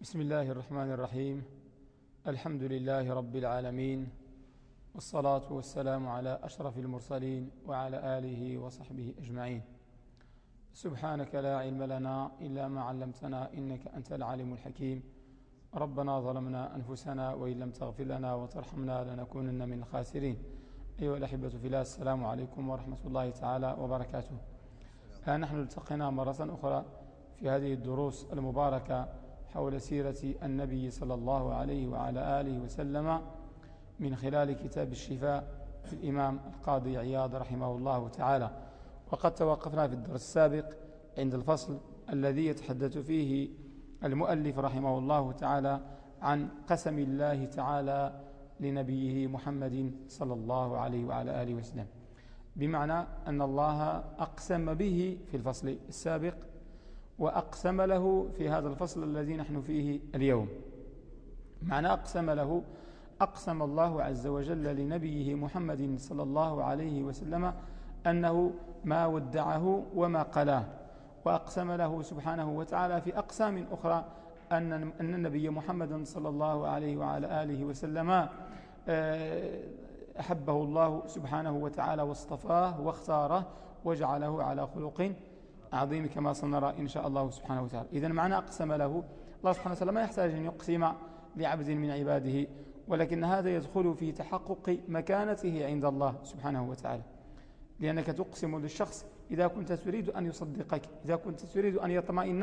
بسم الله الرحمن الرحيم الحمد لله رب العالمين والصلاة والسلام على أشرف المرسلين وعلى آله وصحبه أجمعين سبحانك لا علم لنا إلا ما علمتنا إنك أنت العالم الحكيم ربنا ظلمنا أنفسنا وإن لم تغفر لنا وترحمنا لنكونن من الخاسرين أيها الأحبة في الله السلام عليكم ورحمة الله تعالى وبركاته ها نحن التقينا مرة أخرى في هذه الدروس المباركة حول سيرة النبي صلى الله عليه وعلى آله وسلم من خلال كتاب الشفاء في الإمام القاضي عياض رحمه الله تعالى. وقد توقفنا في الدرس السابق عند الفصل الذي يتحدث فيه المؤلف رحمه الله تعالى عن قسم الله تعالى لنبيه محمد صلى الله عليه وعلى آله وسلم. بمعنى أن الله أقسم به في الفصل السابق وأقسم له في هذا الفصل الذي نحن فيه اليوم. معنى أقسم له أقسم الله عز وجل لنبيه محمد صلى الله عليه وسلم أنه ما ودعه وما قلاه. وأقسم له سبحانه وتعالى في أقسام أخرى أن أن النبي محمد صلى الله عليه وعلى آله وسلم آه، أحبه الله سبحانه وتعالى واصطفاه واختاره وجعله على خلق عظيم كما سنرى إن شاء الله سبحانه وتعالى. إذا معنى أقسم له الله سبحانه وتعالى ما يحتاج أن يقسم لعبد من عباده ولكن هذا يدخل في تحقق مكانته عند الله سبحانه وتعالى. لأنك تقسم للشخص إذا كنت تريد أن يصدقك إذا كنت تريد أن يطمئن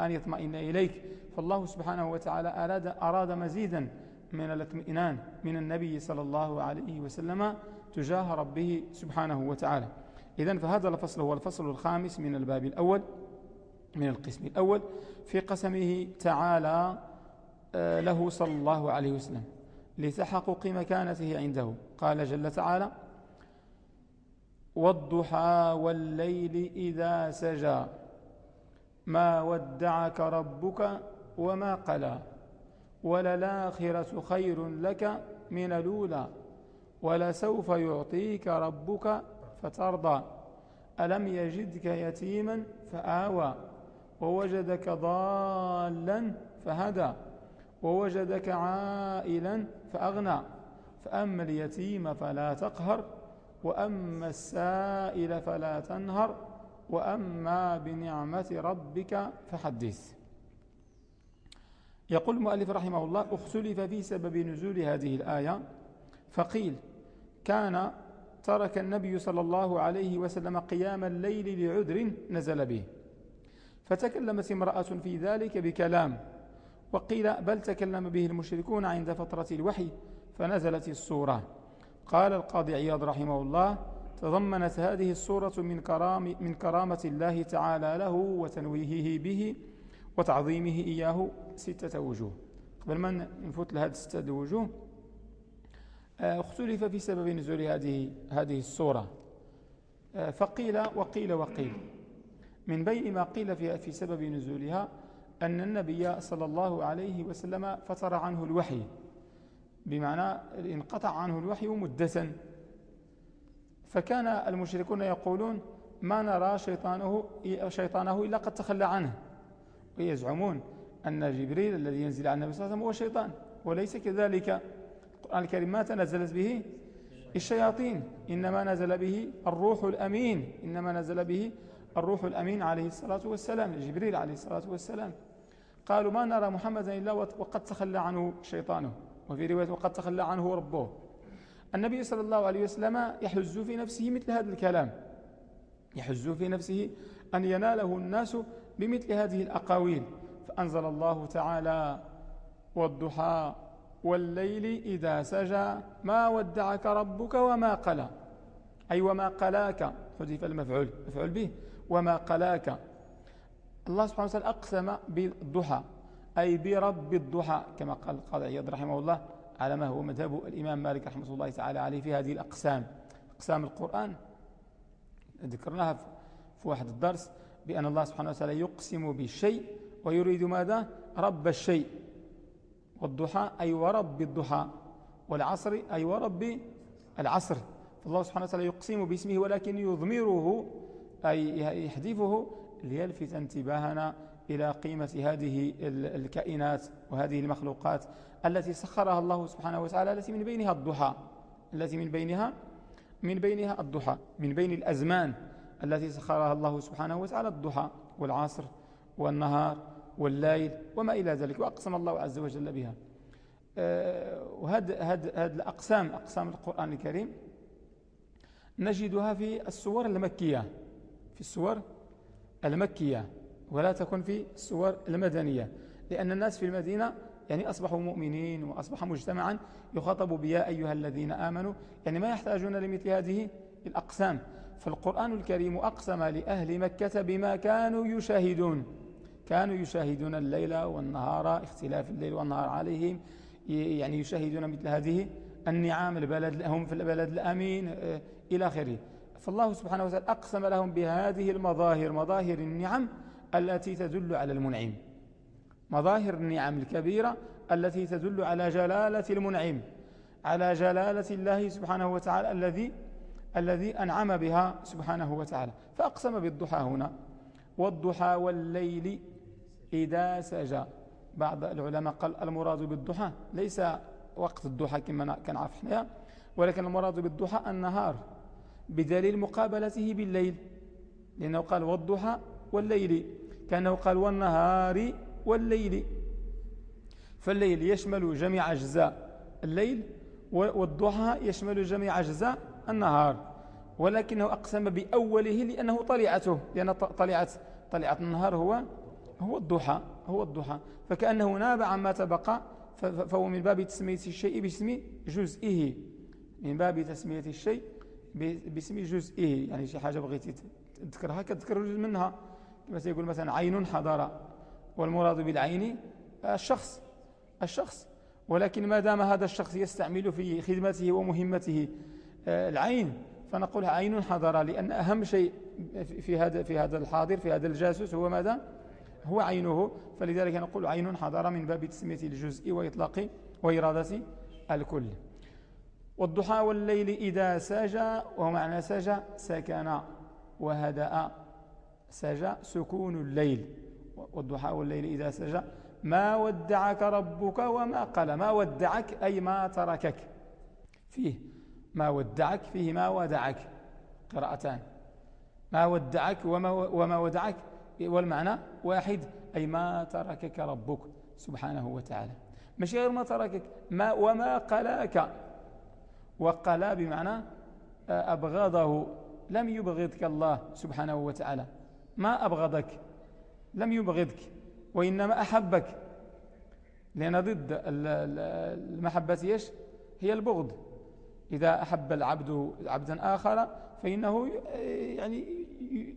أن يطمئن إليك. فالله سبحانه وتعالى أراد, أراد مزيدا من الاطمئنان من النبي صلى الله عليه وسلم تجاه ربه سبحانه وتعالى. إذا فهذا الفصل هو الفصل الخامس من الباب الأول من القسم الأول. في قسمه تعالى آه، له صلى الله عليه وسلم لتحقق مكانته عنده. قال جل تعالى والضحى والليل إذا سجى ما ودعك ربك وما قلى وللآخرة خير لك من الأولى ولسوف يعطيك ربك فترضى. ألم يجدك يتيما فآوى. ووجدك ضالا فهدى. ووجدك عائلا فأغنى. فأما اليتيم فلا تقهر. وأما السائل فلا تنهر. وأما بنعمة ربك فحدث. يقول المؤلف رحمه الله اختلف في سبب نزول هذه الآية. فقيل كان ترك النبي صلى الله عليه وسلم قيام الليل لعذر نزل به. فتكلمت امرأة في ذلك بكلام وقيل بل تكلم به المشركون عند فترة الوحي فنزلت السورة. قال القاضي عياض رحمه الله تضمنت هذه السورة من, كرام من كرامة الله تعالى له وتنويهه به وتعظيمه إياه ستة وجوه. قبل ما نفوت لهذه ستة وجوه آه، اختلف في سبب نزول هذه هذه السورة آه، فقيل وقيل وقيل. من بين ما قيل في في سبب نزولها أن النبي صلى الله عليه وسلم فتر عنه الوحي. بمعنى انقطع عنه الوحي مدة. فكان المشركون يقولون ما نرى شيطانه, شيطانه إلا قد تخلى عنه. ويزعمون أن جبريل الذي ينزل على النبي صلى الله عليه وسلم هو شيطان وليس كذلك. القرآن الكريم ما تنزلت به الشياطين إنما نزل به الروح الأمين إنما نزل به الروح الأمين عليه الصلاة والسلام جبريل عليه الصلاة والسلام. قالوا ما نرى محمدا إلا وقد تخلى عنه شيطانه. وفي رواية وقد تخلى عنه ربه. النبي صلى الله عليه وسلم يحز في نفسه مثل هذا الكلام. يحز في نفسه أن يناله الناس بمثل هذه الأقاويل. فأنزل الله تعالى والضحى والليل إذا سجى ما ودعك ربك وما قلى. أي وما قلاك حذف المفعول مفعول به وما قلاك. الله سبحانه وتعالى أقسم بالضحى أي برب الضحى كما قال القاضي عياض رحمه الله على ما هو مذهب الإمام مالك رحمه الله تعالى عليه في هذه الأقسام. أقسام القرآن ذكرناها في واحد الدرس بأن الله سبحانه وتعالى يقسم بالشيء ويريد ماذا؟ رب الشيء. والضحى أي ورب الضحى والعصر أي ورب العصر. فالله سبحانه وتعالى يقسم باسمه ولكن يضمره أي يحذفه ليلفت انتباهنا إلى قيمة هذه الكائنات وهذه المخلوقات التي سخرها الله سبحانه وتعالى التي من بينها الضحى. التي من بينها من بينها الضحى. من بين الأزمان التي سخرها الله سبحانه وتعالى الضحى والعصر والنهار والليل وما إلى ذلك وأقسم الله عز وجل بها. آه، وهذه هذه الأقسام أقسام القرآن الكريم نجدها في السور المكية في السور المكية ولا تكن في السور المدنية لأن الناس في المدينة يعني أصبحوا مؤمنين وأصبح مجتمعا يخاطب بيا أيها الذين آمنوا يعني ما يحتاجون لمثل هذه الأقسام. فالقرآن الكريم أقسم لأهل مكة بما كانوا يشاهدون. كانوا يشاهدون الليل والنهار اختلاف الليل والنهار عليهم. يعني يشاهدون مثل هذه النعام البلد هم في البلد الأمين آه، إلى آخره. فالله سبحانه وتعالى أقسم لهم بهذه المظاهر مظاهر النعم التي تدل على المنعم. مظاهر النعم الكبيرة التي تدل على جلالة المنعم على جلالة الله سبحانه وتعالى الذي الذي أنعم بها سبحانه وتعالى. فأقسم بالضحى هنا. والضحى والليل إذا سجى. بعض العلماء قال المراد بالضحى ليس وقت الضحى كما كان عرفنا ولكن المراد بالضحى النهار بدليل مقابلته بالليل. لأنه قال والضحى والليل كأنه قال والنهار والليل. فالليل يشمل جميع أجزاء الليل والضحى يشمل جميع أجزاء النهار. ولكنه أقسم بأوله لأنه طليعته لأن طليعة طليعة النهار هو هو الضحى هو الضحى. فكأنه ناب عما تبقى فهو من باب تسمية الشيء باسم جزئه. من باب تسمية الشيء باسم جزئه. يعني شي حاجة بغيتي تذكرها كتذكر جزء منها. كما سيقول مثلا عين حضر والمراد بالعين الشخص الشخص. ولكن ما دام هذا الشخص يستعمل في خدمته ومهمته آه، العين فنقول عين حضر لأن أهم شيء في هذا في هذا الحاضر في هذا الجاسوس هو ماذا؟ هو عينه فلذلك نقول عين حضر من باب تسمية الجزء وإطلاق وإرادة الكل. والضحى والليل إذا سجى ومعنى سجى سكن وهدأ. سجى سكون الليل. والضحى والليل إذا سجى ما ودعك ربك وما قال. ما ودعك أي ما تركك. فيه ما ودعك فيه ما ودعك. قراءتان. ما ودعك وما, وما ودعك والمعنى واحد أي ما تركك ربك سبحانه وتعالى. مش غير ما تركك ما وما قلاك. وقلا بمعنى آه، أبغضه. لم يبغضك الله سبحانه وتعالى. ما أبغضك؟ لم يبغضك وإنما أحبك. لأن ضد المحبة إيش؟ هي البغض. إذا أحب العبد عبدا آخر فإنه يعني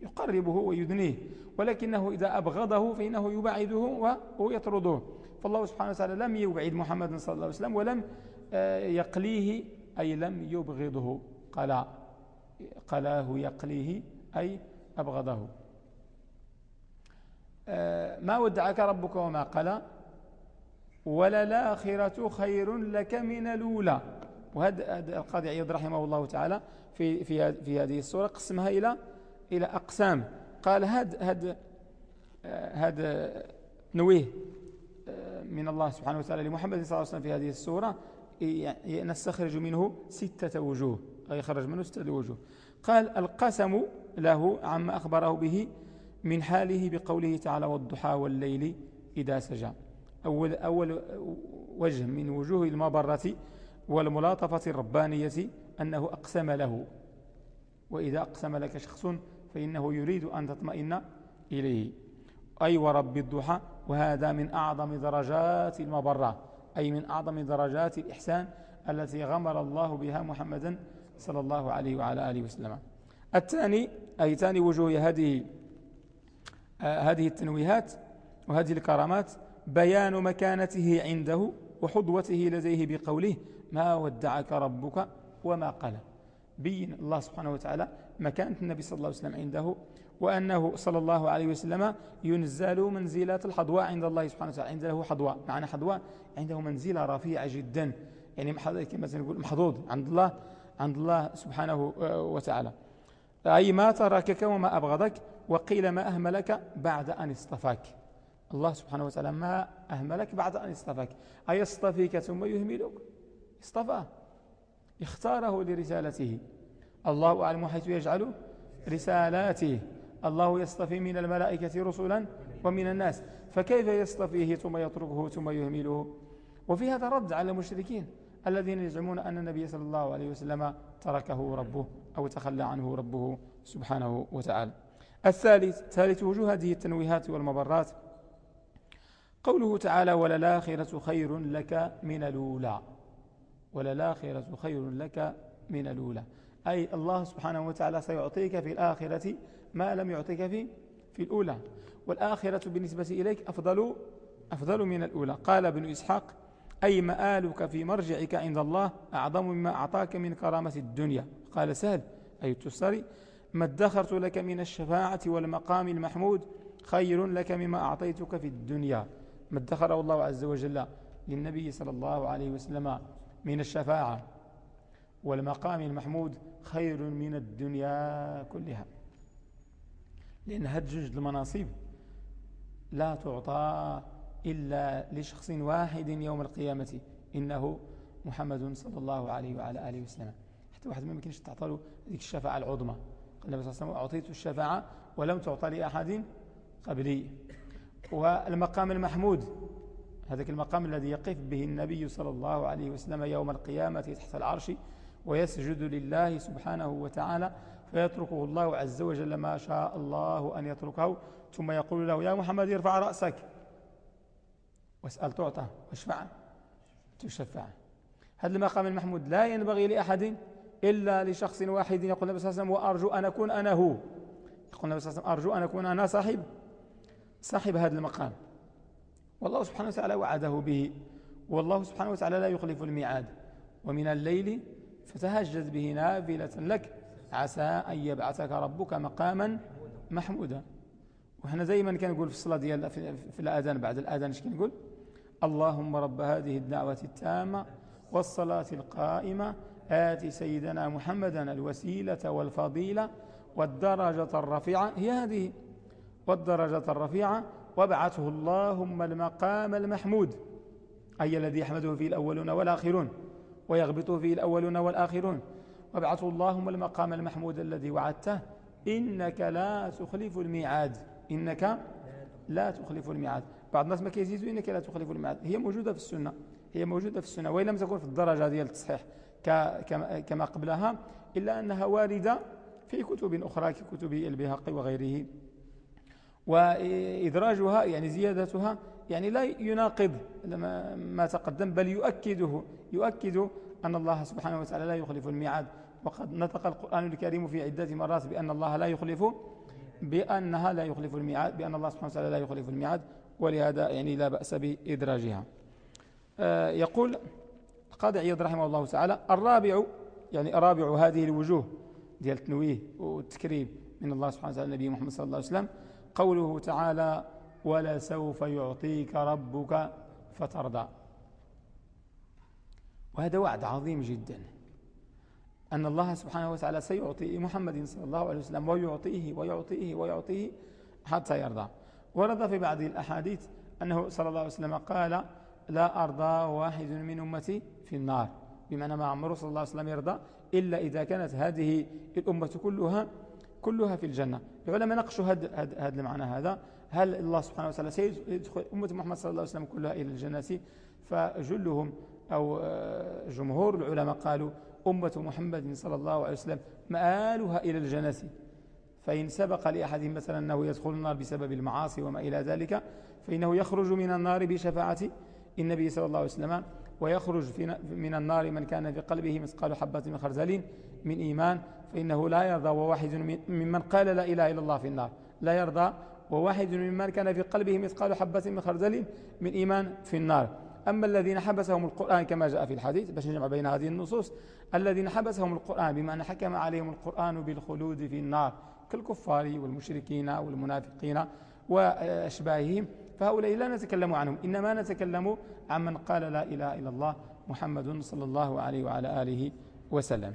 يقربه ويدنيه. ولكنه إذا أبغضه فإنه يبعده ويطرده فالله سبحانه وتعالى لم يبعد محمد صلى الله عليه وسلم ولم آه، يقليه أي لم يبغضه. قلا قلاه يقليه أي أبغضه. آه، ما ودعك ربك وما قلى؟ وللآخرة خير لك من الأولى. وهذا القاضي عياض رحمه الله تعالى في في في هذه السورة قسمها إلى إلى أقسام. قال هذا هذا هذا نويه آه، من الله سبحانه وتعالى لمحمد صلى الله عليه وسلم في هذه السورة نستخرج منه ستة وجوه أي يخرج منه ستة وجوه. قال القسم له عما أخبره به من حاله بقوله تعالى والضحى والليل إذا سجى. أول, أول وجه من وجوه المبرة والملاطفة الربانية أنه أقسم له. وإذا أقسم لك شخص فإنه يريد أن تطمئن إليه. أي ورب الضحى وهذا من أعظم درجات المبرة. أي من أعظم درجات الإحسان التي غمر الله بها محمدا صلى الله عليه وعلى آله وسلم. الثاني أي ثاني وجوه هذه آه، هذه التنويهات وهذه الكرامات بيان مكانته عنده وحضوته لديه بقوله ما ودعك ربك وما قال. بين الله سبحانه وتعالى مكانة النبي صلى الله عليه وسلم عنده وأنه صلى الله عليه وسلم ينزل منزلة الحضواء عند الله سبحانه وتعالى عنده حضواء معنى حضواء عنده منزلة رفيعة جدا. يعني كما نقول محظوظ عند الله عند الله سبحانه وتعالى. أي ما تركك وما أبغضك وقيل ما أهملك بعد أن اصطفاك. الله سبحانه وتعالى ما أهملك بعد أن اصطفاك. أيصطفيك ثم يهملك؟ اصطفاه اختاره لرسالته. الله أعلم حيث يجعل رسالاته. الله يصطفي من الملائكة رسلا ومن الناس. فكيف يصطفيه ثم يتركه ثم يهمله؟ وفي هذا رد على المشركين الذين يزعمون أن النبي صلى الله عليه وسلم تركه ربه أو تخلى عنه ربه سبحانه وتعالى. الثالث ثالث وجوه هذه التنويهات والمبرات. قوله تعالى وللآخرة خير لك من الأولى وللآخرة خير لك من الأولى. أي الله سبحانه وتعالى سيعطيك في الآخرة ما لم يعطيك في في الأولى. والآخرة بالنسبة إليك أفضل أفضل من الأولى. قال ابن إسحاق أي مآلك في مرجعك عند الله أعظم مما أعطاك من كرامة الدنيا؟ قال سهل أي التسري ما ادخرت لك من الشفاعة والمقام المحمود خير لك مما أعطيتك في الدنيا. ما ادخره الله عز وجل للنبي صلى الله عليه وسلم من الشفاعة والمقام المحمود خير من الدنيا كلها. لأن هذه جوج المناصب لا تعطى إلا لشخص واحد يوم القيامة إنه محمد صلى الله عليه وعلى آله وسلم. حتى واحد ما يمكنش تعطى له ذيك الشفاعة العظمى. قال النبي صلى الله عليه وسلم أعطيت الشفاعة ولم تعطى لأحد قبلي. والمقام المحمود هذاك المقام الذي يقف به النبي صلى الله عليه وسلم يوم القيامة تحت العرش ويسجد لله سبحانه وتعالى فيتركه الله عز وجل ما شاء الله أن يتركه. ثم يقول له يا محمد ارفع رأسك. واسأل تعطى واشفع. تشفع. هذا المقام المحمود لا ينبغي لأحد إلا لشخص واحد يقول النبي صلى الله عليه وسلم وأرجو أن أكون أنا هو. يقول النبي صلى الله عليه وسلم أرجو أن أكون أنا صاحب صاحب هذا المقام. والله سبحانه وتعالى وعده به. والله سبحانه وتعالى لا يخلف الميعاد. ومن الليل فتهجد به نافلة لك. عسى أن يبعثك ربك مقاما محمودا. وحنا دائما كنقول في الصلاة ديال في الأذان بعد الأذان إيش كنقول؟ اللهم رب هذه الدعوة التامة والصلاة القائمة. آتي سيدنا محمدا الوسيلة والفضيلة والدرجة الرفيعة. هي هذه. والدرجة الرفيعة وابعثه اللهم المقام المحمود أي الذي يحمده فيه الأولون والآخرون ويغبطه فيه الأولون والآخرون. وابعثه اللهم المقام المحمود الذي وعدته. إنك لا تخلف الميعاد. إنك لا تخلف الميعاد. بعض الناس ما كيزيدوا إنك لا تخلف الميعاد. هي موجودة في السنة. هي موجودة في السنة وإن لم تكن في الدرجة ديال التصحيح. كما قبلها إلا أنها واردة في كتب أخرى ككتب البهقي وغيره. وإدراجها يعني زيادتها يعني لا يناقض ما تقدم بل يؤكده. يؤكد أن الله سبحانه وتعالى لا يخلف الميعاد. وقد نطق القرآن الكريم في عدة مرات بأن الله لا يخلف بأنها لا يخلف الميعاد بأن الله سبحانه وتعالى لا يخلف الميعاد ولهذا يعني لا بأس بإدراجها. آه، يقول القاضي عياض رحمه الله تعالى الرابع يعني رابع هذه الوجوه ديال التنويه والتكريم من الله سبحانه وتعالى النبي محمد صلى الله عليه وسلم قوله تعالى ولسوف يعطيك ربك فترضى. وهذا وعد عظيم جدا. أن الله سبحانه وتعالى سيعطي محمد صلى الله عليه وسلم ويعطيه ويعطيه ويعطيه حتى يرضى. ورد في بعض الأحاديث أنه صلى الله عليه وسلم قال لا أرضى واحد من أمتي في النار. بمعنى ما عمره صلى الله عليه وسلم يرضى إلا إذا كانت هذه الأمة كلها كلها في الجنة. العلماء نقشوا هذا هذا المعنى هذا. هل الله سبحانه وتعالى سيدخل أمة محمد صلى الله عليه وسلم كلها إلى الجنة؟ فجلهم أو آه، جمهور العلماء قالوا أمة محمد صلى الله عليه وسلم مآلها إلى الجنة. فإن سبق لأحدهم مثلا أنه يدخل النار بسبب المعاصي وما إلى ذلك فإنه يخرج من النار بشفاعة النبي صلى الله عليه وسلم ويخرج من النار من كان في قلبه مثقال حبة من خرزل من إيمان فإنه لا يرضى وواحد ممن قال لا إله إلا الله في النار. لا يرضى وواحد ممن كان في قلبه مثقال حبة من خردل من إيمان في النار. أما الذين حبسهم القرآن كما جاء في الحديث باش نجمع بين هذه النصوص الذين حبسهم القرآن بمعنى حكم عليهم القرآن بالخلود في النار كالكفار والمشركين والمنافقين وأشباههم فهؤلاء لا نتكلم عنهم. إنما نتكلم عن من قال لا إله إلا الله محمد صلى الله عليه وعلى آله وسلم.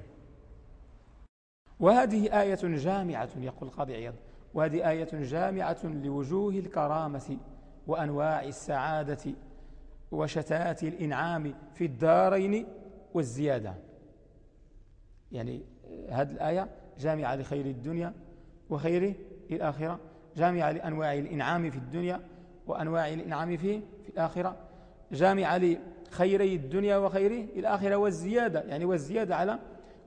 وهذه آية جامعة يقول القاضي عياض. وهذه آية جامعة لوجوه الكرامة وأنواع السعادة وشتات الإنعام في الدارين والزيادة. يعني هذه الآية جامعة لخير الدنيا وخير الآخرة جامعة لأنواع الإنعام في الدنيا وأنواع الإنعام في, في الآخرة جامعة لخيري الدنيا وخير الآخرة والزيادة يعني والزيادة على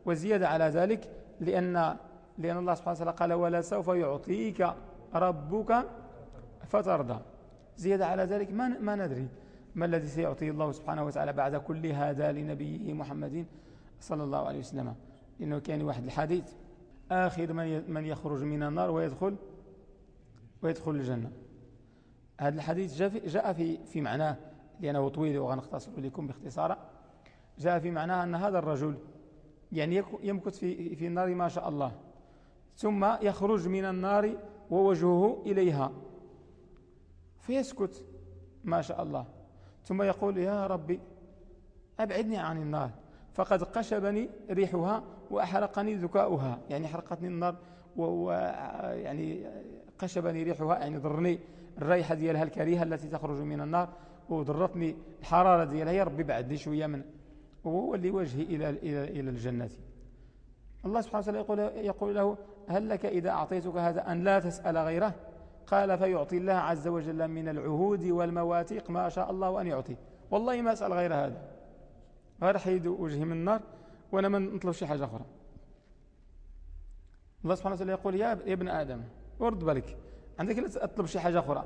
والزيادة على ذلك لأن لأن الله سبحانه وتعالى قال ولا سوف يعطيك ربك فترضى. زيادة على ذلك ما ما ندري. ما الذي سيعطيه الله سبحانه وتعالى بعد كل هذا لنبيه محمد صلى الله عليه وسلم؟ إنه كان واحد الحديث. آخر من من يخرج من النار ويدخل ويدخل الجنة. هذا الحديث جاء في في معناه لأنه طويل وغنختصر لكم باختصار. جاء في معناه أن هذا الرجل يعني يمكث في في النار ما شاء الله. ثم يخرج من النار ووجهه إليها. فيسكت ما شاء الله. ثم يقول يا ربي أبعدني عن النار. فقد قشبني ريحها وأحرقني ذكاؤها. يعني حرقتني النار ويعني قشبني ريحها يعني ضرني الرائحة ديالها الكريهة التي تخرج من النار وضرتني الحرارة ديالها. يا ربي بعدني شوية من وولي وجهي إلى, إلى, إلى الجنة. الله سبحانه وتعالى يقول, يقول له هل لك إذا أعطيتك هذا أن لا تسأل غيره؟ قال فيعطي الله عز وجل من العهود والمواثيق ما شاء الله أن يعطي. والله ما أسأل غير هذا. غير حيد وجهي من النار وأنا ما نطلب شي حاجة أخرى. الله سبحانه وتعالى يقول يا ابن آدم ورد بالك عندك لا تطلب شي حاجة أخرى؟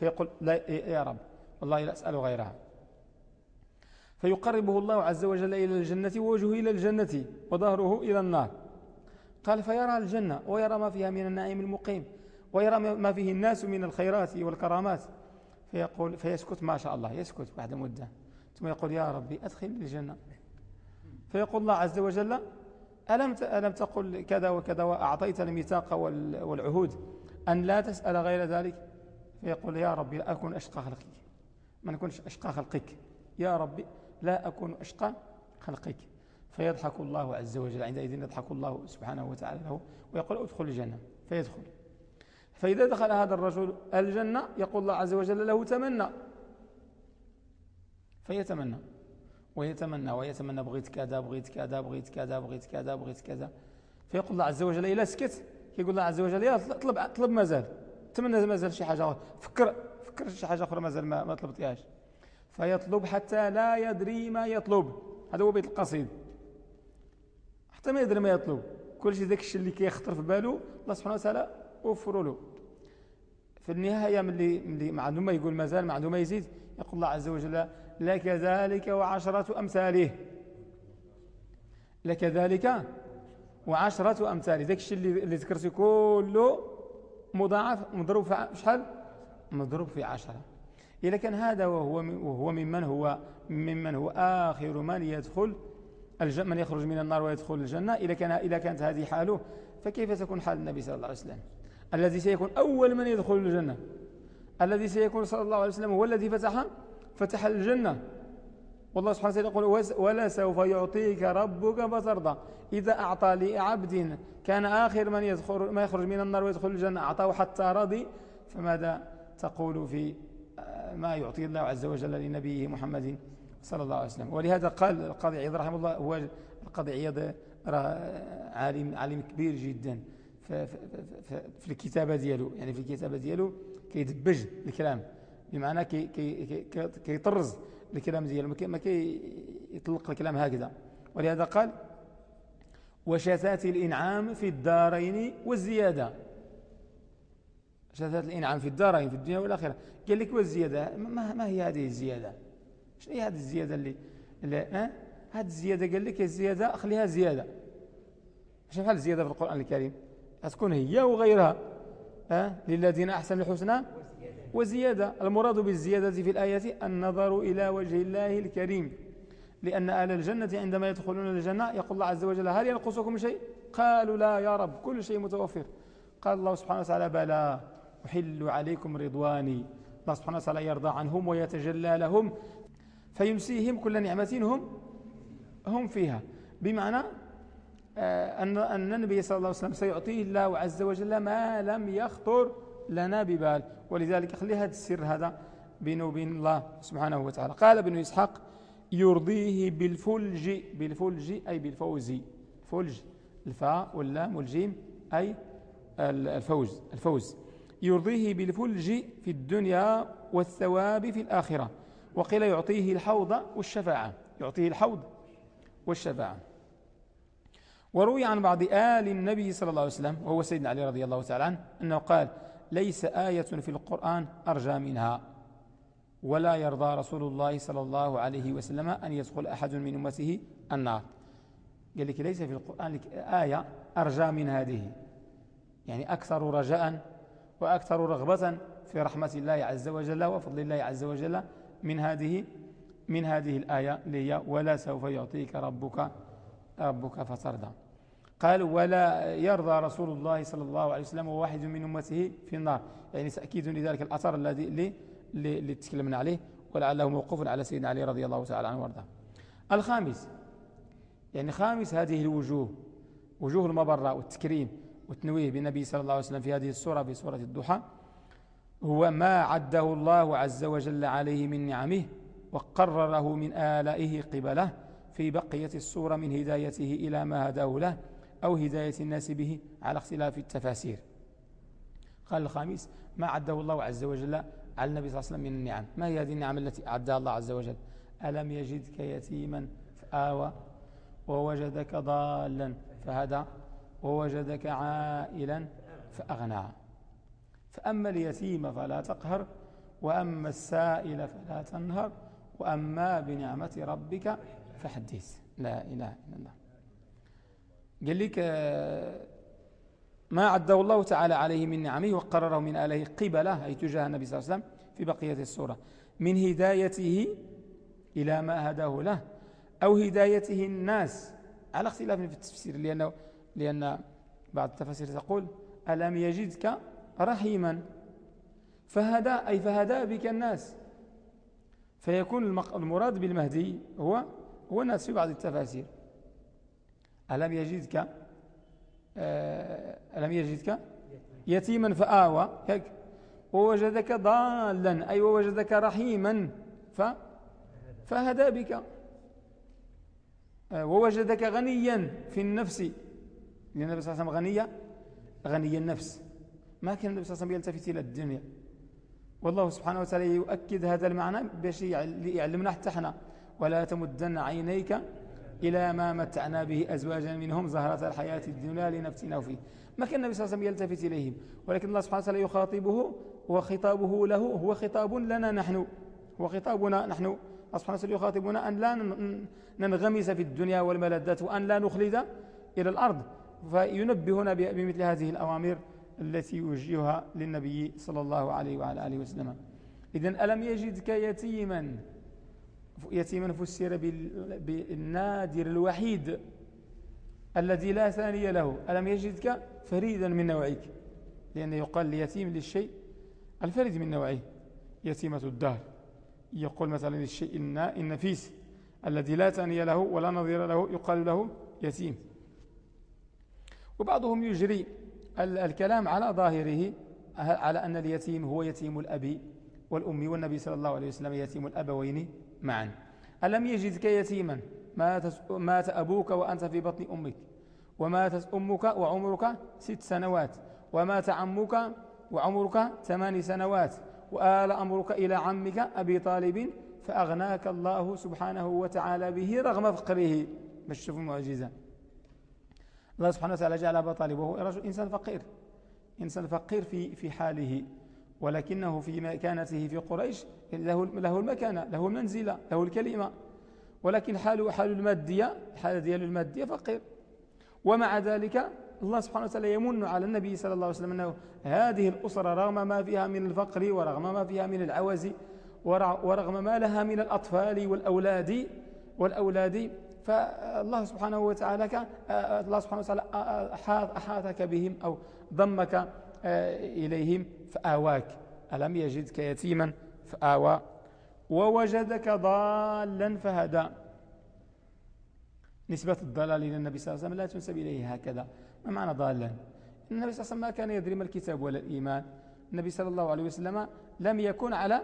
فيقول لا يا رب والله لا أسأل غيرها. فيقربه الله عز وجل إلى الجنة ووجهه إلى الجنة وظهره إلى النار. قال فيرى الجنة ويرى ما فيها من النعيم المقيم ويرى ما فيه الناس من الخيرات والكرامات. فيقول فيسكت ما شاء الله يسكت بعد مدة. ثم يقول يا ربي أدخل الجنة. فيقول الله عز وجل ألم ألم تقل كذا وكذا وأعطيت الميثاق والعهود أن لا تسأل غير ذلك؟ فيقول يا ربي أكون أشقى خلقك. ما نكونش أشقى خلقك. يا ربي لا أكون أشقى خلقك. فيضحك الله عز وجل عندئذ يضحك الله سبحانه وتعالى له ويقول ادخل الجنة فيدخل. فإذا دخل هذا الرجل الجنة يقول الله عز وجل له تمنى. فيتمنى ويتمنى ويتمنى بغيت كذا بغيت كذا بغيت كذا بغيت كذا بغيت كذا. فيقول الله عز وجل إلا سكت يقول الله عز وجل يا طلب طلب مازال تمنى مازال شي حاجة فكر فكر شي حاجة أخرى مازال ما, ما طلبتيهاش. فيطلب حتى لا يدري ما يطلب. هذا هو بيت القصيد. حتى ما يدري ما يطلب. كل شيء ذاك الشيء اللي كيخطر في باله الله سبحانه وتعالى وفروا له. في النهاية من اللي ما عنده ما يقول مازال ما عنده ما يزيد يقول الله عز وجل لك ذلك وعشرة أمثاله لك ذلك وعشرة أمثاله ذاك الشيء اللي ذكرتي كله مضاعف مضروب في شحال؟ مضروب في عشرة. إذا كان هذا وهو وهو ممن هو ممن هو آخر من يدخل من يخرج من النار ويدخل الجنة. إذا كان إذا كانت هذه حاله فكيف تكون حال النبي صلى الله عليه وسلم؟ الذي سيكون أول من يدخل الجنة. الذي سيكون صلى الله عليه وسلم هو الذي فتح فتح الجنة. والله سبحانه وتعالى يقول ولا سوف يعطيك ربك فترضى. إذا أعطى لعبد كان آخر من يدخل ما يخرج من النار ويدخل الجنة أعطاه حتى رضي فماذا تقول في ما يعطي الله عز وجل لنبيه محمد صلى الله عليه وسلم. ولهذا قال القاضي عياض رحمه الله هو القاضي عياض عالم عالم كبير جدا في الكتابة ديالو. يعني في الكتابة ديالو كيدبج الكلام بمعنى كي كي كي كيطرز الكلام ديالو ما كيطلق الكلام هكذا. ولهذا قال وشتات الإنعام في الدارين والزيادة. شتات الإنعام في الدارين في الدنيا والآخرة قال لك والزيادة؟ ما, ما هي هذه الزيادة؟ شنو هي هذه الزيادة اللي, اللي ها؟ هذه الزيادة قال لك الزيادة خليها زيادة. شنو بحال الزيادة في القرآن الكريم. تكون هي وغيرها. ها؟ للذين أحسنوا الحسنى وزيادة. المراد بالزيادة في الآية النظر إلى وجه الله الكريم. لأن أهل الجنة عندما يدخلون الجنة يقول الله عز وجل هل ينقصكم شيء؟ قالوا لا يا رب كل شيء متوفر. قال الله سبحانه وتعالى بلى. أحل عليكم رضواني. الله سبحانه وتعالى يرضى عنهم ويتجلى لهم. فيمسيهم كل نعمة هم هم فيها. بمعنى آه، أن النبي صلى الله عليه وسلم سيعطيه الله عز وجل ما لم يخطر لنا ببال. ولذلك خلي هذا السر هذا بينه وبين الله سبحانه وتعالى. قال ابن إسحاق يرضيه بالفلج بالفلج أي بالفوز. فلج الفاء واللام والجيم أي الفوز الفوز. يرضيه بالفلج في الدنيا والثواب في الآخرة. وقيل يعطيه الحوض والشفاعة. يعطيه الحوض والشفاعة. وروي عن بعض آل النبي صلى الله عليه وسلم وهو سيدنا علي رضي الله تعالى عنه أنه قال ليس آية في القرآن أرجى منها ولا يرضى رسول الله صلى الله عليه وسلم أن يدخل أحد من أمته النار. قال لك ليس في القرآن لك آية أرجى من هذه يعني أكثر رجاء وأكثر رغبة في رحمة الله عز وجل وفضل الله عز وجل من هذه من هذه الآية اللي هي ولا سوف يعطيك ربك ربك فترضى قال ولا يرضى رسول الله صلى الله عليه وسلم وواحد من أمته في النار. يعني تأكيد لذلك الأثر الذي اللي, تكلمنا عليه ولعله موقوف على سيدنا علي رضي الله تعالى عنه وأرضاه. الخامس يعني خامس هذه الوجوه وجوه المبرة والتكريم. والتنويه بالنبي صلى الله عليه وسلم في هذه السورة في سورة الضحى. هو ما عده الله عز وجل عليه من نعمه وقرره من آلائه قبله في بقية السورة من هدايته إلى ما هداه له أو هداية الناس به على اختلاف التفاسير. قال الخامس ما عده الله عز وجل على النبي صلى الله عليه وسلم من النعم ما هي هذه النعم التي أعدها الله عز وجل؟ ألم يجدك يتيما؟ فآوى. ووجدك ضالا. فهدى ووجدك عائلا فأغنى. فأما اليتيم فلا تقهر وأما السائل فلا تنهر وأما بنعمة ربك فحدث لا إله إلا الله. قال لك ما عده الله تعالى عليه من نعمه وقرره من آله قبلة أي تجاه النبي صلى الله عليه وسلم في بقية السورة من هدايته إلى ما هداه له أو هدايته الناس على اختلاف في التفسير لأنه لأن بعض التفاسير تقول ألم يجدك رحيما؟ فهدى أي فهدى بك الناس. فيكون المراد بالمهدي هو هو الناس في بعض التفاسير. ألم يجدك آه، ألم يجدك؟ يتيما فآوى هيك. ووجدك ضالا أي ووجدك رحيما ف فهدى بك. آه، ووجدك غنيا في النفس. لأن النبي صلى الله عليه وسلم غنية غني النفس. ما كان النبي صلى الله عليه وسلم يلتفت إلى الدنيا. والله سبحانه وتعالى يؤكد هذا المعنى باش يعلمنا حتى إحنا ولا تمدن عينيك إلى ما متعنا به أزواجا منهم زهرة الحياة الدنيا لنفتنا فيه. ما كان النبي صلى الله عليه وسلم يلتفت إليهم. ولكن الله سبحانه وتعالى يخاطبه وخطابه له هو خطاب لنا نحن. هو خطابنا نحن. الله سبحانه وتعالى يخاطبنا أن لا ننغمس في الدنيا والملذات وأن لا نخلد إلى الأرض. فينبهنا بمثل هذه الأوامر التي يوجهها للنبي صلى الله عليه وعلى آله وسلم. إذن ألم يجدك يتيما؟ يتيما فسر بالنادر الوحيد الذي لا ثاني له. ألم يجدك؟ فريدا من نوعك. لأن يقال ليتيم للشيء الفريد من نوعه. يتيمة الدهر. يقول مثلا للشيء النفيس الذي لا ثاني له ولا نظير له يقال له يتيم. وبعضهم يجري الكلام على ظاهره على أن اليتيم هو يتيم الأب والأم والنبي صلى الله عليه وسلم يتيم الأبوين معا. ألم يجدك يتيما؟ مات أبوك وأنت في بطن أمك. وماتت أمك وعمرك ست سنوات. ومات عمك وعمرك ثمان سنوات. وآل أمرك إلى عمك أبي طالب فأغناك الله سبحانه وتعالى به رغم فقره. باش تشوفوا المعجزة. الله سبحانه وتعالى جعل أبا طالب وهو رجل إنسان فقير. إنسان فقير في في حاله. ولكنه في مكانته في قريش له له المكانة له المنزلة له الكلمة. ولكن حاله حال المادية حال ديال المادية فقير. ومع ذلك الله سبحانه وتعالى يمن على النبي صلى الله عليه وسلم أنه هذه الأسرة رغم ما فيها من الفقر ورغم ما فيها من العوز ورغم ما لها من الأطفال والأولاد والأولاد فالله سبحانه وتعالى الله سبحانه وتعالى أحاطك بهم أو ضمك آه، إليهم فآواك. ألم يجدك يتيما؟ فآوى. ووجدك ضالا فهدى. نسبة الضلال إلى النبي صلى الله عليه وسلم لا تنسب إليه هكذا. ما معنى ضالا؟ النبي صلى الله عليه وسلم ما كان يدري ما الكتاب ولا الإيمان. النبي صلى الله عليه وسلم لم يكن على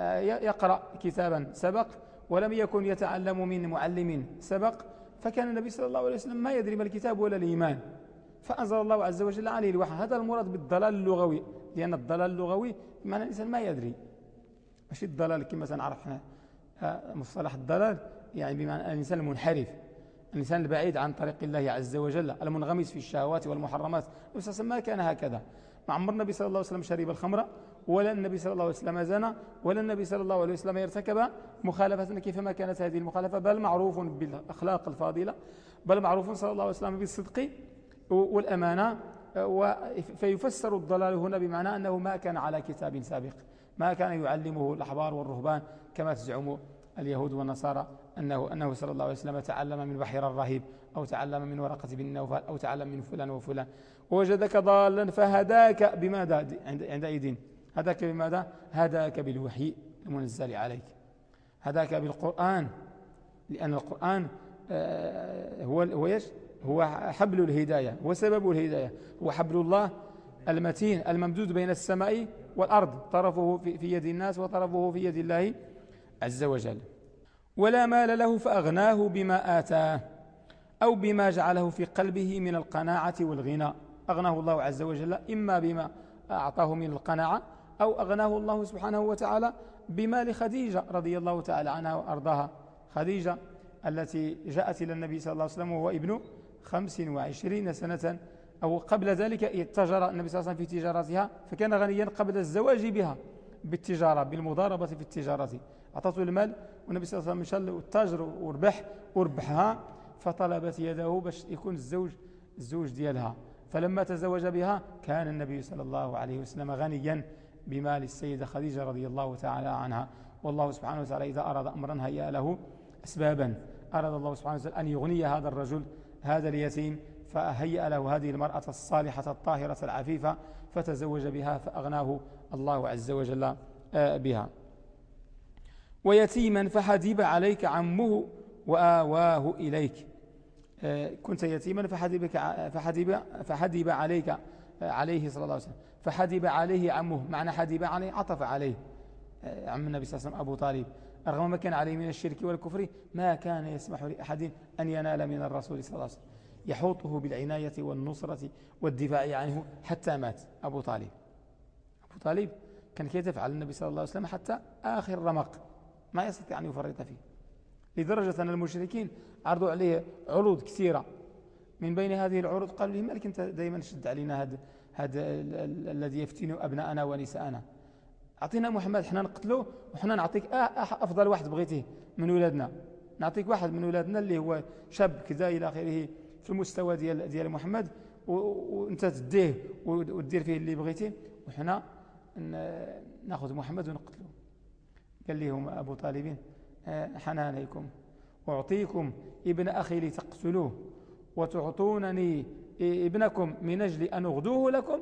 آه، يقرأ كتابا. سبق ولم يكن يتعلم من معلم سبق فكان النبي صلى الله عليه وسلم ما يدري ما الكتاب ولا الإيمان. فأنزل الله عز وجل عليه الوحي. هذا المراد بالضلال اللغوي لأن الضلال اللغوي بمعنى الإنسان ما يدري. ماشي الضلال كما إحنا آه، مصطلح الضلال يعني بمعنى الإنسان المنحرف الإنسان البعيد عن طريق الله عز وجل المنغمس في الشهوات والمحرمات. النبي ما كان هكذا. ما عمر النبي صلى الله عليه وسلم شرب الخمر ولا النبي صلى الله عليه وسلم زنى ولا النبي صلى الله عليه وسلم ارتكب مخالفة. كيفما كانت هذه المخالفة؟ بل معروف بالأخلاق الفاضلة بل معروف صلى الله عليه وسلم بالصدق والأمانة فيفسر الضلال هنا بمعنى أنه ما كان على كتاب سابق ما كان يعلمه الأحبار والرهبان. كما تزعم اليهود والنصارى أنه, أنه صلى الله عليه وسلم تعلم من بحير الرهيب أو تعلم من ورقة بن نوفل أو تعلم من فلان وفلان. ووجدك ضالا فهداك بماذا عندئذ. هداك بماذا؟ هداك بالوحي المنزل عليك. هداك بالقرآن لأن القرآن آه، هو هو إيش؟ هو حبل الهداية وسبب الهداية. هو حبل الله المتين الممدود بين السماء والأرض طرفه في يد الناس وطرفه في يد الله عز وجل. ولا مال له فأغناه بما آتاه أو بما جعله في قلبه من القناعة والغنى أغناه الله عز وجل إما بما أعطاه من القناعة أو أغناه الله سبحانه وتعالى بمال خديجة رضي الله تعالى عنها وأرضاها. خديجة التي جاءت إلى النبي صلى الله عليه وسلم وهو ابن خمس وعشرين سنة. أو قبل ذلك اتجر النبي صلى الله عليه وسلم في تجارتها فكان غنيا قبل الزواج بها بالتجارة بالمضاربة في التجارة. أعطته المال والنبي صلى الله عليه وسلم مشى التاجر وربح وربحها فطلبت يده باش يكون الزوج الزوج ديالها. فلما تزوج بها كان النبي صلى الله عليه وسلم غنيا. بمال السيدة خديجة رضي الله تعالى عنها. والله سبحانه وتعالى إذا أراد أمرا هيأ له أسبابا. أراد الله سبحانه وتعالى أن يغني هذا الرجل هذا اليتيم فهيأ له هذه المرأة الصالحة الطاهرة العفيفة فتزوج بها فأغناه الله عز وجل آه، بها. ويتيما فحدب عليك عمه وآواه إليك. آه، كنت يتيما فحدبك فحدب, فحدب عليك آه، عليه صلى الله عليه وسلم. فحدب عليه عمه. معنى حدب عليه عطف عليه. عم النبي صلى الله عليه وسلم أبو طالب. رغم ما كان عليه من الشرك والكفر ما كان يسمح لأحد أن ينال من الرسول صلى الله عليه وسلم. يحوطه بالعناية والنصرة والدفاع عنه حتى مات. أبو طالب. أبو طالب كان كيدفع على النبي صلى الله عليه وسلم حتى آخر رمق؟ ما يستطيع أن يفرط فيه. لدرجة أن المشركين عرضوا عليه عروض كثيرة. من بين هذه العروض؟ قالوا له مالك أنت دائما شد علينا هذا هذا الذي يفتن أبناءنا ونساءنا. أعطينا محمد حنا نقتله وحنا نعطيك أفضل واحد بغيته من ولادنا. نعطيك واحد من ولادنا اللي هو شاب كذا إلى آخره في المستوى ديال ديال محمد وأنت تديه ودير فيه اللي بغيتي وحنا نأخذ محمد ونقتله قال لهم أبو طالبين آه، حنان عليكم. أعطيكم ابن أخي لتقتلوه. وتعطونني ابنكم من أجل أن أغدوه لكم؟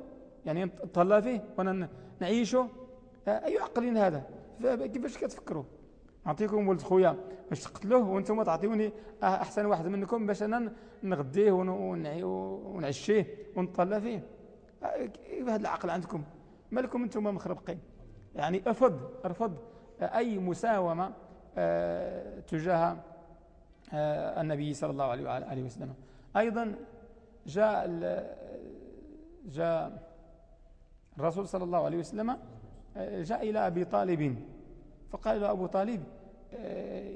يعني نطلع فيه ونعيشه أي عقل هذا؟ كيفاش كتفكروا؟ أعطيكم ولد خويا باش تقتلوه وأنتم تعطيوني أحسن واحد منكم باش أنا نغديه ونعشيه ونطلع فيه. كيف هذا العقل عندكم؟ مالكم أنتم مخربقين؟ يعني أفض أرفض أي مساومة آه، تجاه آه، النبي صلى الله عليه وسلم. أيضا جاء جاء الرسول صلى الله عليه وسلم آه، جاء إلى أبي طالب. فقال له أبو طالب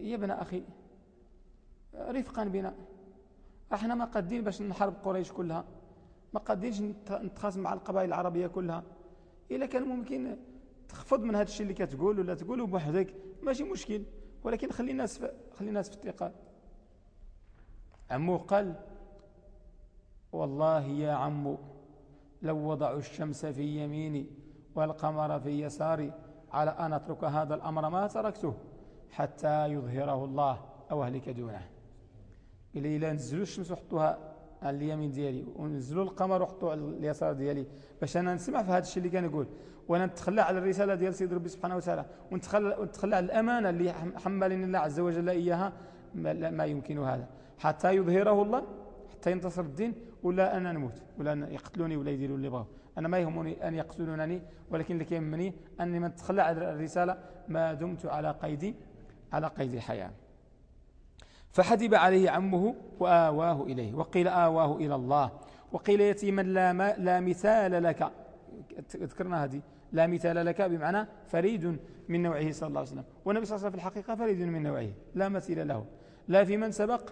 يا ابن أخي رفقا بنا. أحنا ما قادين باش نحارب قريش كلها ما قادينش نتخاصم مع القبائل العربية كلها. إلا كان ممكن تخفض من هذا الشيء اللي كتقول ولا تقوله بوحدك ماشي مشكل. ولكن خلي الناس في خلي الناس في الثقة. عمو قال والله يا عمو لو وضعوا الشمس في يميني والقمر في يساري على أن أترك هذا الأمر ما تركته حتى يظهره الله أو أهلك دونه. إلى إلا نزلوا الشمس وحطوها على اليمين ديالي ونزلوا القمر وحطوه على اليسار ديالي باش أنا نسمع في هذا الشيء اللي كان يقول. وأنا نتخلى على الرسالة ديال سيد ربي سبحانه وتعالى ونتخلى, ونتخلى على الأمانة اللي حملني الله عز وجل إياها ما يمكن هذا. حتى يظهره الله حتى ينتصر الدين ولا أنا نموت ولا يقتلوني ولا يديروا اللي بغاو أنا ما يهمني أن يقتلونني ولكن اللي كيهمني أني من تخلى على الرسالة ما دمت على قيد على قيد الحياة. فحدب عليه عمه وآواه إليه وقيل آواه إلى الله. وقيل يتيما لا, لا مثال لك. ذكرنا هذه. لا مثال لك بمعنى فريد من نوعه صلى الله عليه وسلم. والنبي صلى الله عليه وسلم في الحقيقة فريد من نوعه لا مثيل له. لا في من سبق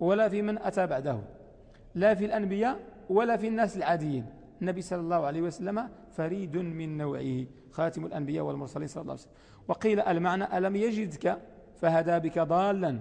ولا في من أتى بعده. لا في الأنبياء ولا في الناس العاديين. النبي صلى الله عليه وسلم فريد من نوعه خاتم الأنبياء والمرسلين صلى الله عليه وسلم. وقيل المعنى ألم يجدك؟ فهدى بك ضالا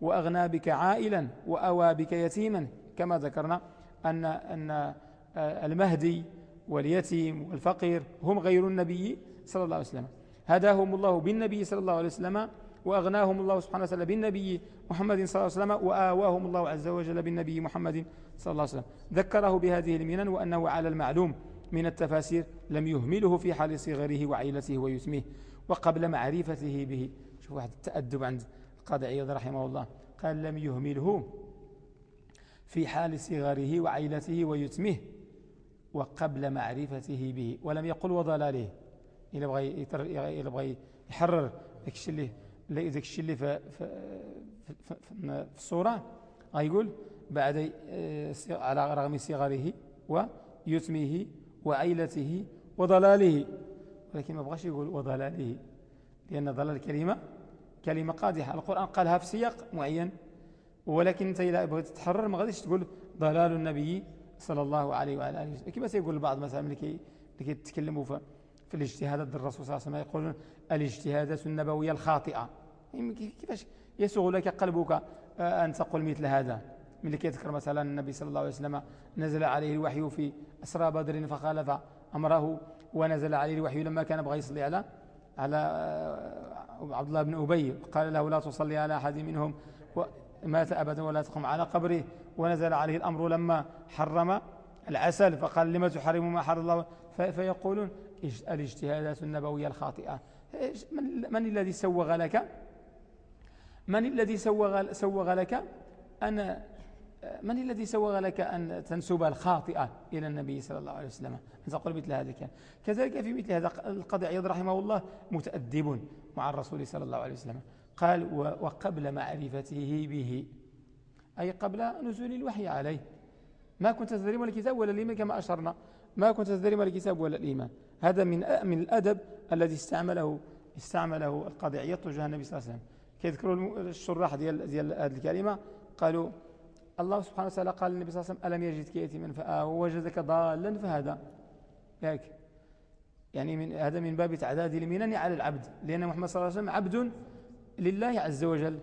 وأغنى بك عائلا وأوى بك يتيما. كما ذكرنا أن, أن المهدي واليتيم والفقير هم غير النبي صلى الله عليه وسلم. هداهم الله بالنبي صلى الله عليه وسلم وأغناهم الله سبحانه وتعالى بالنبي محمد صلى الله عليه وسلم وآواهم الله عز وجل بالنبي محمد صلى الله عليه وسلم. ذكره بهذه المنن وأنه على المعلوم من التفاسير لم يهمله في حال صغره وعيلته ويتمه وقبل معرفته به. شوف واحد التأدب عند القاضي عياض رحمه الله. قال لم يهمله في حال صغره وعيلته ويتمه وقبل معرفته به. ولم يقل وضلاله. إلا بغى يحرر. الشيء اللي داك الشيء اللي في, في, في, الصورة غيقول بعد على رغم صغره ويتمه وعيلته وضلاله ولكن ما بغاش يقول وضلاله لأن ضلال الكلمة كلمة قادحة. القرآن قالها في سياق معين ولكن أنت إذا بغيت تتحرر ما غاديش تقول ضلال النبي صلى الله عليه وعلى آله وسلم كما سيقول البعض مثلا اللي كيتكلموا في الاجتهادات الرسول صلى الله عليه وسلم يقولون الاجتهادات النبوية الخاطئة. يعني كيفاش يسوغ لك قلبك آه، أن تقول مثل هذا؟ من اللي كيذكر مثلا النبي صلى الله عليه وسلم نزل عليه الوحي في أسرى بدر فخالف أمره ونزل عليه الوحي لما كان بغى يصلي على على آه، عبد الله بن أبي. قال له لا تصلي على أحد منهم مات أبدا ولا تقم على قبره. ونزل عليه الأمر لما حرم العسل فقال لم تحرم ما حرم الله؟ فيقولون الاجتهادات النبوية الخاطئة. من الذي سوغ لك؟ من الذي سوغ, سوغ لك أن من الذي سوغ لك أن تنسب الخاطئة إلى النبي صلى الله عليه وسلم؟ أن تقول مثل هذا كان كذلك في مثل هذا القضاء عياض رحمه الله متأدب مع الرسول صلى الله عليه وسلم. قال وقبل معرفته به. أي قبل نزول الوحي عليه. ما كنت تدري الكتاب ولا الإيمان كما أشرنا. ما كنت تدري الكتاب ولا الإيمان. هذا من من الأدب الذي استعمله استعمله القاضي تجاه النبي صلى الله عليه وسلم. كيذكروا الشراح ديال ديال هذه الكلمة؟ قالوا الله سبحانه وتعالى قال للنبي صلى الله عليه وسلم ألم يجدك يتيما فآه ووجدك ضالا فهذا ياك يعني من هذا من باب تعداد المنن على العبد. لأن محمد صلى الله عليه وسلم عبد لله عز وجل.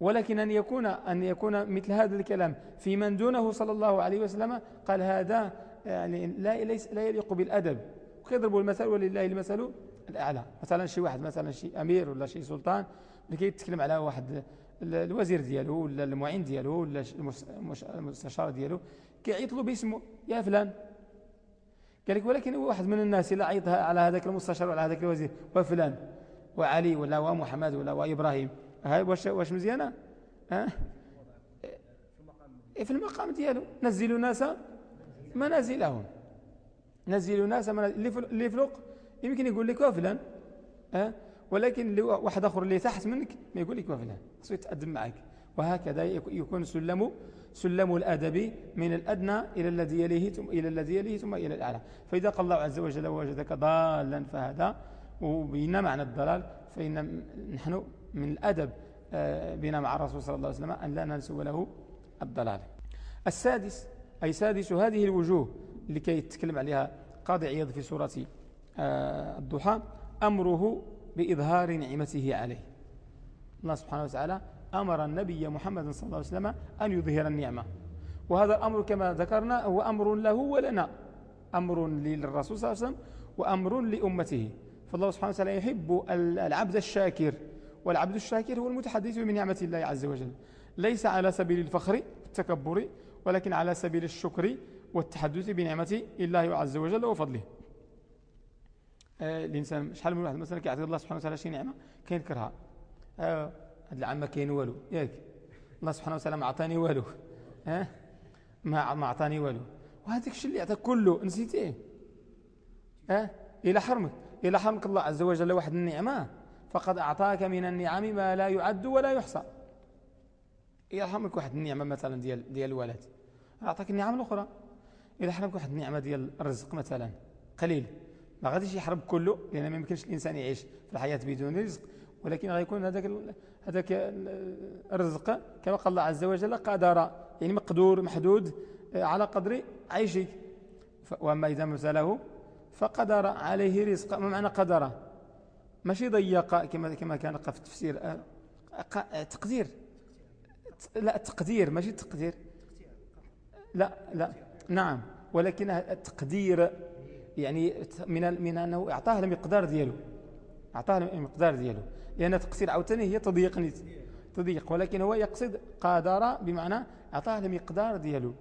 ولكن أن يكون أن يكون مثل هذا الكلام في من دونه صلى الله عليه وسلم قال هذا يعني لا ليس لا يليق بالأدب. ويضربوا المثل ولله المثل الأعلى. مثلا شي واحد مثلا شي أمير ولا شي سلطان اللي كيتكلم على واحد الوزير ديالو ولا المعين ديالو ولا المستشار ديالو كيعيط له باسمه يا فلان. قال لك ولكن واحد من الناس اللي عيط على هذاك المستشار وعلى هذاك الوزير وفلان وعلي ولا ومحمد ولا وإبراهيم هاي واش واش مزيانة؟ ها؟ في المقام ديالو. نزلوا الناس منازلهم نزلوا الناس اللي فوق يمكن يقول لك وفلان ها؟ ولكن واحد آخر اللي تحت منك ما يقول لك وفلان خصو يتقدم معك وهكذا يكون سلم سلم الأدب من الأدنى إلى الذي يليه ثم إلى الذي يليه ثم إلى الأعلى. فإذا قال الله عز وجل وجدك ضالا فهذا وبين معنى الضلال فإن نحن من الأدب آه، بنا مع الرسول صلى الله عليه وسلم أن لا ننسب له الضلال. السادس أي سادس هذه الوجوه لكي يتكلم عليها قاضي عياض في سورة آه، الضحى أمره بإظهار نعمته عليه. الله سبحانه وتعالى أمر النبي محمد صلى الله عليه وسلم أن يظهر النعمة. وهذا الأمر كما ذكرنا هو أمر له ولنا. أمر للرسول صلى الله عليه وسلم وأمر لأمته. فالله سبحانه وتعالى يحب العبد الشاكر. والعبد الشاكر هو المتحدث بنعمة الله عز وجل. ليس على سبيل الفخر والتكبر ولكن على سبيل الشكر والتحدث بنعمة الله عز وجل وفضله. آه الإنسان شحال من واحد مثلا كيعطي الله سبحانه وتعالى شي نعمة كينكرها. آه هاد العام ما كاين والو. ياك. الله سبحانه وتعالى ما عطاني والو. ها؟ آه ما عطاني والو. وهذاك الشيء اللي عطاك كله. نسيتيه؟ آه إلى حرمك. إلى حرمك الله عز وجل واحد النعمة. فقد أعطاك من النعم ما لا يعد ولا يحصى. حرمك واحد النعمة مثلا ديال ديال الولد. أعطاك النعم الأخرى. إلى حرمك واحد النعمة ديال الرزق مثلا قليل. ما غاديش يحرم كله لأن ما يمكنش الإنسان يعيش في الحياة بدون رزق. ولكن غيكون هذاك هذاك الرزق كما قال الله عز وجل قدر يعني مقدور محدود آه، على قدر عيشك. وأما إذا ابتلاه فقدر عليه رزق ما معنى قدر؟ ماشي ضيق كما كما كان في التفسير آه، تقدير. لا تقدير ماشي تقدير لا لا نعم ولكن التقدير يعني من من أنه أعطاه المقدار ديالو. أعطاه المقدار ديالو. لأن تقصير عاوتاني هي تضييق تضييق ولكن هو يقصد قادر بمعنى أعطاه المقدار ديالو.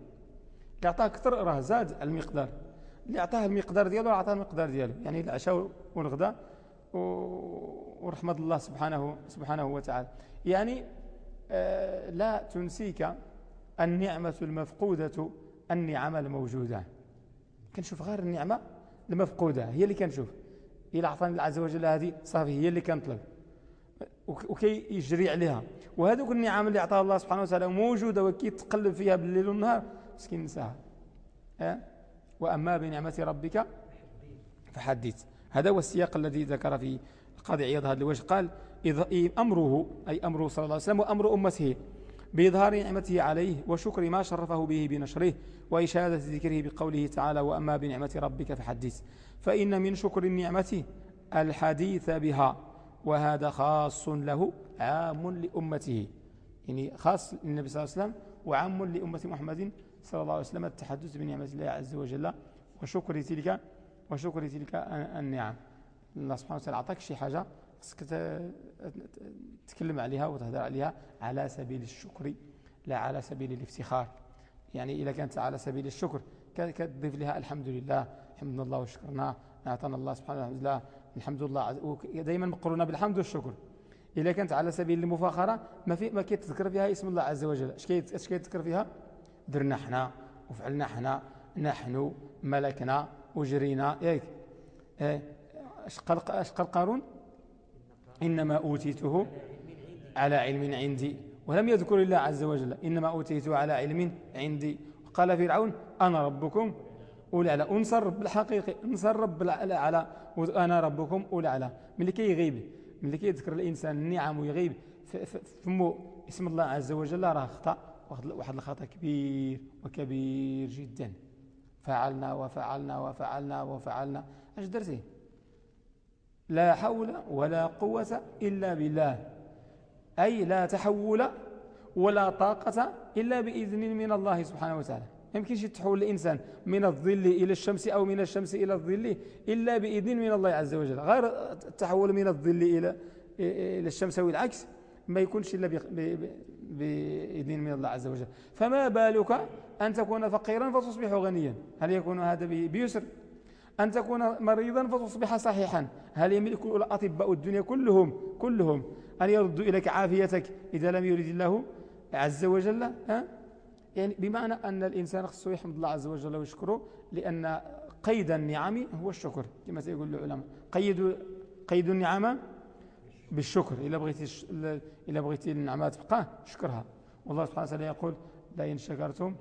اللي أعطاه أكثر راه زاد المقدار. اللي أعطاه المقدار ديالو أعطاه المقدار ديالو. يعني العشاء والغداء ورحمة الله سبحانه سبحانه وتعالى. يعني لا تنسيك النعمة المفقودة النعم الموجودة. كنشوف غير النعمة المفقودة هي اللي كنشوف. إلا أعطاني الله عز وجل هذه صافي هي اللي كنطلب. وكي يجري عليها. وهذوك النعم اللي أعطاها الله سبحانه وتعالى موجودة وكي تقلب فيها بالليل والنهار مسكين نساها. أه؟ وأما بنعمة ربك فحدث هذا هو السياق الذي ذكر في القاضي عياض هذا الوجه. قال أمره أي أمره صلى الله عليه وسلم وأمر أمته بإظهار نعمته عليه وشكر ما شرفه به بنشره وإشادة ذكره بقوله تعالى وأما بنعمة ربك فحدث فإن من شكر النعمة الحديث بها وهذا خاص له عام لأمته. يعني خاص للنبي صلى الله عليه وسلم وعام لأمة محمد صلى الله عليه وسلم التحدث بنعمة الله عز وجل وشكر تلك وشكر تلك النعم. الله سبحانه وتعالى أعطاك شي حاجة؟ خصك تتكلم عليها وتهدر عليها على سبيل الشكر لا على سبيل الافتخار. يعني إذا كانت على سبيل الشكر كتضيف لها الحمد لله حمدنا الله وشكرنا أعطانا الله سبحانه وتعالى الحمد لله دائما مقرونة بالحمد والشكر. إذا كانت على سبيل المفاخرة ما في ما كيتذكر فيها اسم الله عز وجل. اش كيتذكر فيها؟ درنا حنا وفعلنا حنا نحن ملكنا وجرينا ياك إيه. اش قال اش قال قارون؟ إنما أوتيته على علم عندي ولم يذكر الله عز وجل إنما أوتيته على علم عندي. قال فرعون أنا ربكم أولى أنصر رب الحقيقي أنصر رب الأعلى وأنا ربكم أولى. ملي كيغيب ملي كيذكر الإنسان النعم ويغيب. فمو اسم الله عز وجل راه خطأ واحد الخطأ كبير وكبير جدا. فعلنا وفعلنا وفعلنا وفعلنا. أش درتي؟ لا حول ولا قوة إلا بالله. أي لا تحول ولا طاقة إلا بإذن من الله سبحانه وتعالى. يمكنش يتحول الإنسان من الظل إلى الشمس أو من الشمس إلى الظل إلا بإذن من الله عز وجل. غير التحول من الظل إلى إلى الشمس أو العكس ما يكونش إلا بإذن من الله عز وجل. فما بالك أن تكون فقيرا فتصبح غنيا؟ هل يكون هذا بيسر؟ أن تكون مريضا فتصبح صحيحا. هل يملك الأطباء الدنيا كلهم كلهم أن يردوا إليك عافيتك إذا لم يريد الله عز وجل؟ ها؟ يعني بمعنى أن الإنسان خصه يحمد الله عز وجل ويشكره لأن قيد النعم هو الشكر كما سيقول العلماء. قيد قيد النعم بالشكر إذا بغيتي إذا بغيتي النعمات تبقى شكرها. والله سبحانه وتعالى يقول لئن شكرتم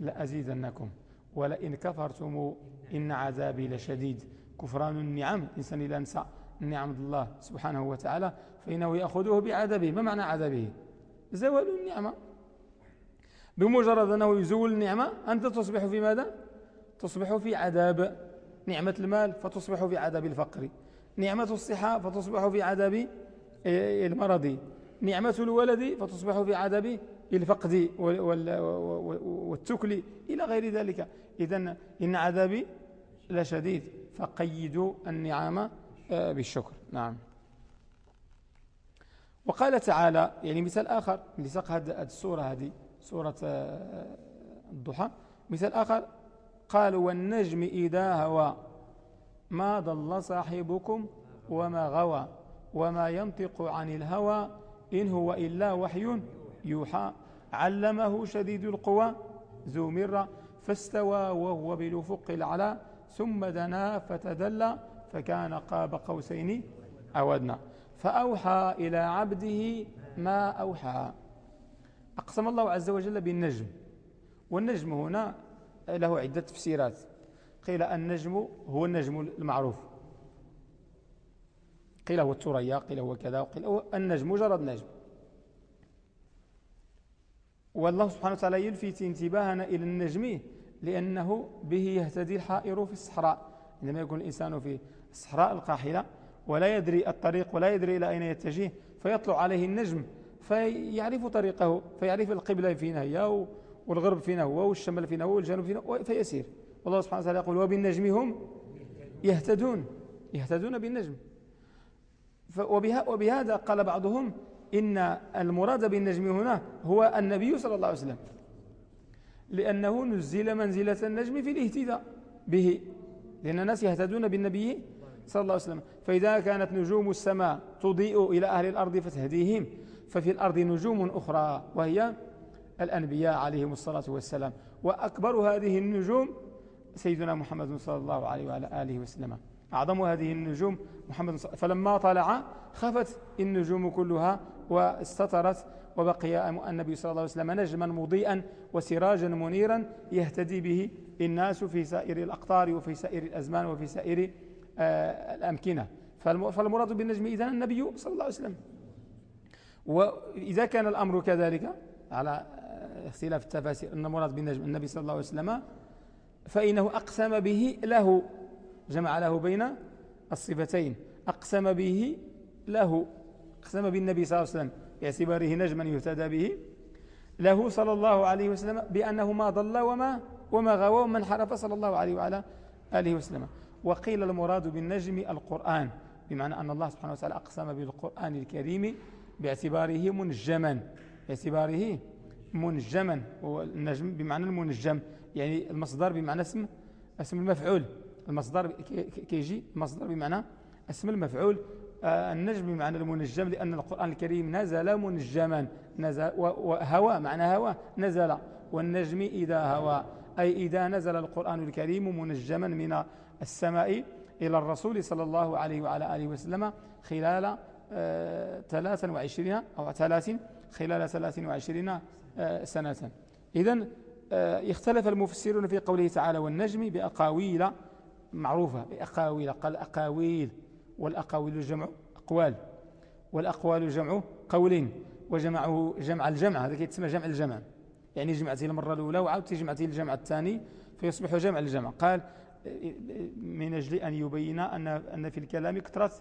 لأزيدنكم ولئن كفرتم إن عذابي لشديد. كفران النعم. الإنسان إذا أنسى نعم الله سبحانه وتعالى فإنه يأخذه بعذابه. ما معنى عذابه؟ زوال النعمة. بمجرد أنه يزول النعمة أنت تصبح في ماذا؟ تصبح في عذاب نعمة المال فتصبح في عذاب الفقر. نعمة الصحة فتصبح في عذاب المرض. نعمة الولد فتصبح في عذاب الفقد والتكل إلى غير ذلك. إذا إن عذابي لشديد فقيدوا النعم آه، بالشكر. نعم. وقال تعالى يعني مثال آخر لسق هذه السورة هذه سورة آه، الضحى. مثال آخر قال والنجم إذا هوى ما ضل صاحبكم وما غوى وما ينطق عن الهوى إن هو إلا وحي يوحى علمه شديد القوى ذو مرة فاستوى وهو بالأفق الأعلى ثم دنا فتدلى فكان قاب قوسين أو أدنى فأوحى إلى عبده ما أوحى. أقسم الله عز وجل بالنجم. والنجم هنا له عدة تفسيرات. قيل النجم هو النجم المعروف. قيل هو التريا قيل هو كذا وقيل هو النجم مجرد نجم. والله سبحانه وتعالى يلفت انتباهنا إلى النجم لأنه به يهتدي الحائر في الصحراء. عندما يكون الإنسان في الصحراء القاحلة ولا يدري الطريق ولا يدري إلى أين يتجه فيطلع عليه النجم فيعرف طريقه فيعرف القبلة فينا هي والغرب فينا هو والشمال فينا هو والجنوب فينا فيسير. والله سبحانه وتعالى يقول وبالنجم هم يهتدون يهتدون بالنجم. وبهذا قال بعضهم إن المراد بالنجم هنا هو النبي صلى الله عليه وسلم. لأنه نزل منزلة النجم في الاهتداء به. لأن الناس يهتدون بالنبي صلى الله عليه وسلم. فإذا كانت نجوم السماء تضيء إلى أهل الأرض فتهديهم ففي الأرض نجوم أخرى وهي الأنبياء عليهم الصلاة والسلام. وأكبر هذه النجوم سيدنا محمد صلى الله عليه وعلى آله وسلم. أعظم هذه النجوم محمد صلى فلما طلع خفت النجوم كلها واستطرت وبقي النبي صلى الله عليه وسلم نجما مضيئا وسراجا منيرا يهتدي به الناس في سائر الأقطار وفي سائر الأزمان وفي سائر آه، الأمكنة. فالمراد بالنجم إذن النبي صلى الله عليه وسلم. وإذا كان الأمر كذلك على اختلاف التفاسير أن المراد بالنجم النبي صلى الله عليه وسلم فإنه أقسم به له جمع له بين الصفتين. أقسم به له أقسم بالنبي صلى الله عليه وسلم باعتباره نجما يهتدى به له صلى الله عليه وسلم بأنه ما ضل وما وما غوى ومن حرف صلى الله عليه وعلى آله وسلم. وقيل المراد بالنجم القرآن بمعنى أن الله سبحانه وتعالى أقسم بالقرآن الكريم باعتباره منجما. باعتباره منجما والنجم بمعنى المنجم يعني المصدر بمعنى اسم اسم المفعول. المصدر كيجي المصدر بمعنى اسم المفعول. النجم بمعنى المنجم لأن القرآن الكريم نزل منجما نزل وهوى معنى هوى نزل. والنجم إذا هوى أي إذا نزل القرآن الكريم منجما من السماء إلى الرسول صلى الله عليه وعلى آله وسلم خلال 23 آه، أو 30 خلال 23 آه، سنة. إذا اختلف المفسرون في قوله تعالى والنجم بأقاويل معروفة بأقاويل قال أقاويل. والأقاويل جمع أقوال والأقوال جمع قولين وجمعه جمع الجمع هذا كيتسمى جمع الجمع. يعني جمعته المرة الأولى وعاودت جمعته الجمع الثاني فيصبح جمع الجمع. قال من أجل أن يبين أن, أن في الكلام كثرة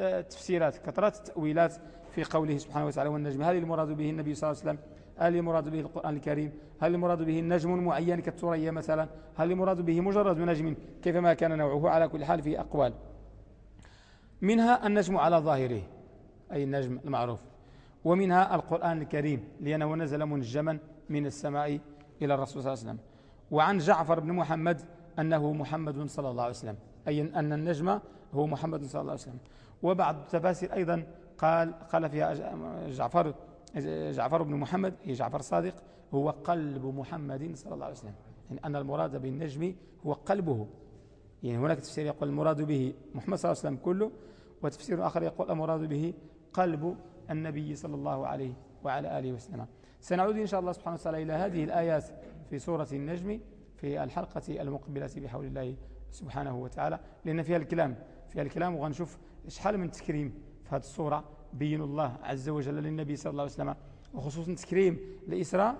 آه، تفسيرات كثرة تأويلات في قوله سبحانه وتعالى والنجم. هل المراد به النبي صلى الله عليه وسلم؟ هل المراد به القرآن الكريم؟ هل المراد به النجم معين كالثريا مثلا؟ هل المراد به مجرد نجم؟ كيفما كان نوعه على كل حال في أقوال. منها النجم على ظاهره أي النجم المعروف. ومنها القرآن الكريم لأنه نزل منجما من السماء إلى الرسول صلى الله عليه وسلم. وعن جعفر بن محمد أنه محمد صلى الله عليه وسلم أي أن النجم هو محمد صلى الله عليه وسلم. وبعض التفاسير أيضا قال قال فيها جعفر جعفر بن محمد هي جعفر الصادق هو قلب محمد صلى الله عليه وسلم. يعني أن المراد بالنجم هو قلبه. يعني هناك تفسير يقول المراد به محمد صلى الله عليه وسلم كله وتفسير آخر يقول المراد به قلب النبي صلى الله عليه وعلى آله وسلم. سنعود إن شاء الله سبحانه وتعالى إلى هذه الآيات في سورة النجم في الحلقة المقبلة بحول الله سبحانه وتعالى. لأن فيها الكلام فيها الكلام وغنشوف شحال من تكريم في هذه الصورة بين الله عز وجل للنبي صلى الله عليه وسلم وخصوصا تكريم الإسراء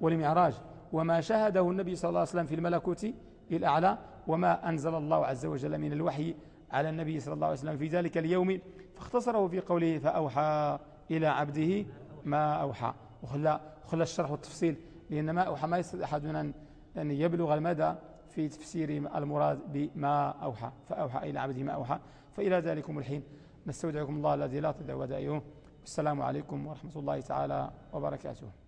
والمعراج. وما شاهده النبي صلى الله عليه وسلم في الملكوت الأعلى وما أنزل الله عز وجل من الوحي على النبي صلى الله عليه وسلم في ذلك اليوم فاختصره في قوله فأوحى إلى عبده ما أوحى. وخلى خلى الشرح والتفصيل لأن ما أوحى ما يستطيع أحدنا أن يبلغ المدى في تفسير المراد بما أوحى فأوحى إلى عبده ما أوحى. فإلى ذلكم الحين. نستودعكم الله الذي لا تدع ودائعه. السلام عليكم ورحمة الله تعالى وبركاته.